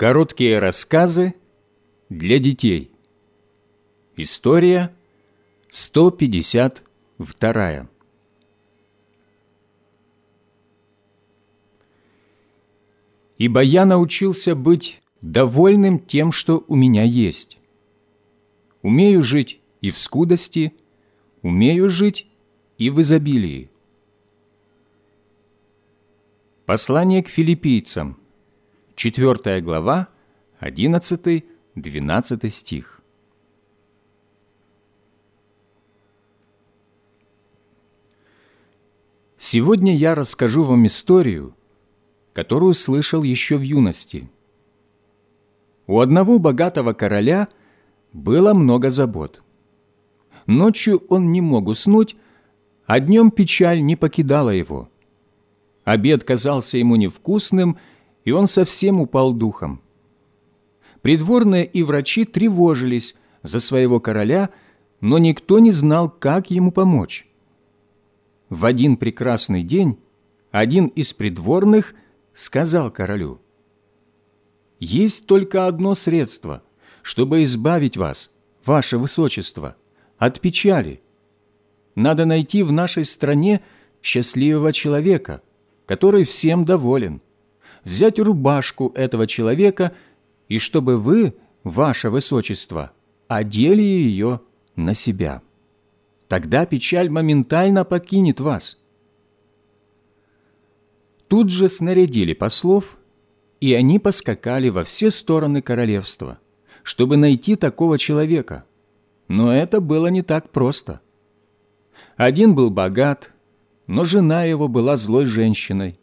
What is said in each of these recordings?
Короткие рассказы для детей. История 152. Ибо я научился быть довольным тем, что у меня есть. Умею жить и в скудости, умею жить и в изобилии. Послание к филиппийцам, 4 глава, 11-12 стих. Сегодня я расскажу вам историю, которую слышал еще в юности. У одного богатого короля было много забот. Ночью он не мог уснуть, а днем печаль не покидала его. Обед казался ему невкусным, и он совсем упал духом. Придворные и врачи тревожились за своего короля, но никто не знал, как ему помочь. В один прекрасный день один из придворных сказал королю, «Есть только одно средство, чтобы избавить вас, ваше высочество, от печали. Надо найти в нашей стране счастливого человека, который всем доволен» взять рубашку этого человека, и чтобы вы, ваше высочество, одели ее на себя. Тогда печаль моментально покинет вас. Тут же снарядили послов, и они поскакали во все стороны королевства, чтобы найти такого человека. Но это было не так просто. Один был богат, но жена его была злой женщиной.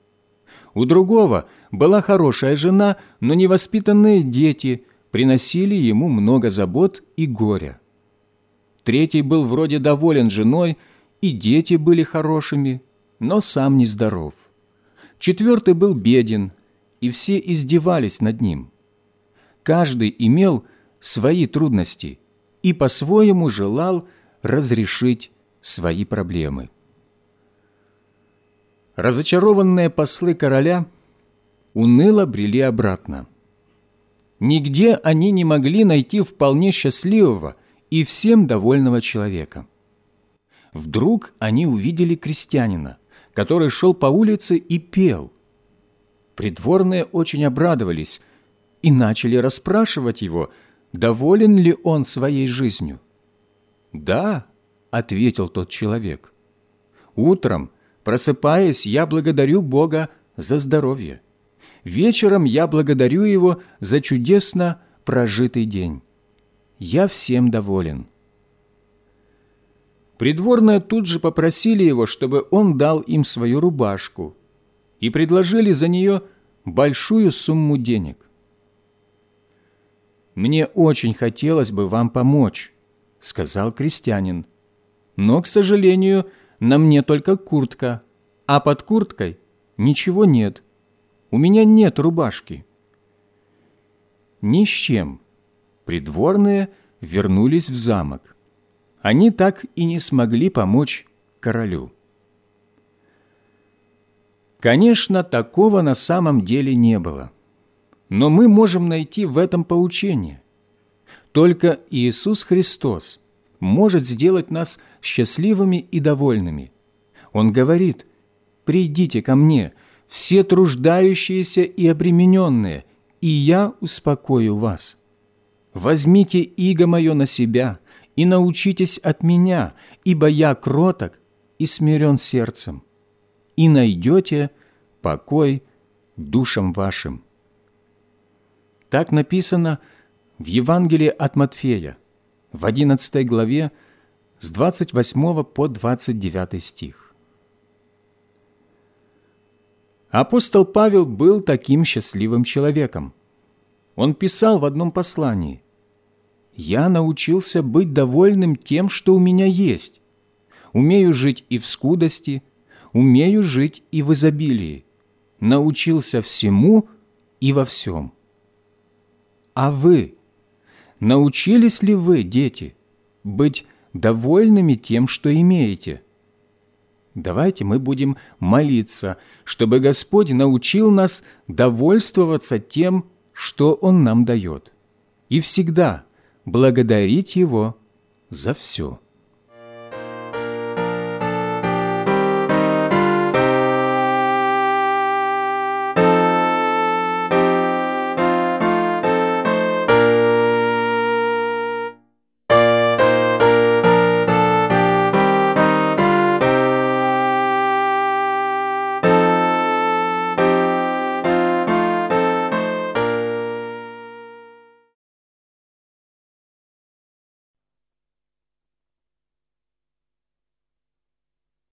У другого была хорошая жена, но невоспитанные дети приносили ему много забот и горя. Третий был вроде доволен женой, и дети были хорошими, но сам нездоров. Четвертый был беден, и все издевались над ним. Каждый имел свои трудности и по-своему желал разрешить свои проблемы. Разочарованные послы короля уныло брели обратно. Нигде они не могли найти вполне счастливого и всем довольного человека. Вдруг они увидели крестьянина, который шел по улице и пел. Придворные очень обрадовались и начали расспрашивать его, доволен ли он своей жизнью. «Да», — ответил тот человек, — «утром Просыпаясь, я благодарю Бога за здоровье. Вечером я благодарю Его за чудесно прожитый день. Я всем доволен». Придворные тут же попросили его, чтобы он дал им свою рубашку, и предложили за нее большую сумму денег. «Мне очень хотелось бы вам помочь», — сказал крестьянин. «Но, к сожалению, на мне только куртка, а под курткой ничего нет. У меня нет рубашки». Ни с чем. Придворные вернулись в замок. Они так и не смогли помочь королю. Конечно, такого на самом деле не было. Но мы можем найти в этом поучение. Только Иисус Христос может сделать нас счастливыми и довольными. Он говорит, «Придите ко мне, все труждающиеся и обремененные, и я успокою вас. Возьмите иго мое на себя и научитесь от меня, ибо я кроток и смирен сердцем, и найдете покой душам вашим». Так написано в Евангелии от Матфея, в 11 главе, с 28 по 29 стих. Апостол Павел был таким счастливым человеком. Он писал в одном послании «Я научился быть довольным тем, что у меня есть. Умею жить и в скудости, умею жить и в изобилии. Научился всему и во всем». А вы? Научились ли вы, дети, быть довольными тем, что имеете. Давайте мы будем молиться, чтобы Господь научил нас довольствоваться тем, что Он нам дает, и всегда благодарить Его за все.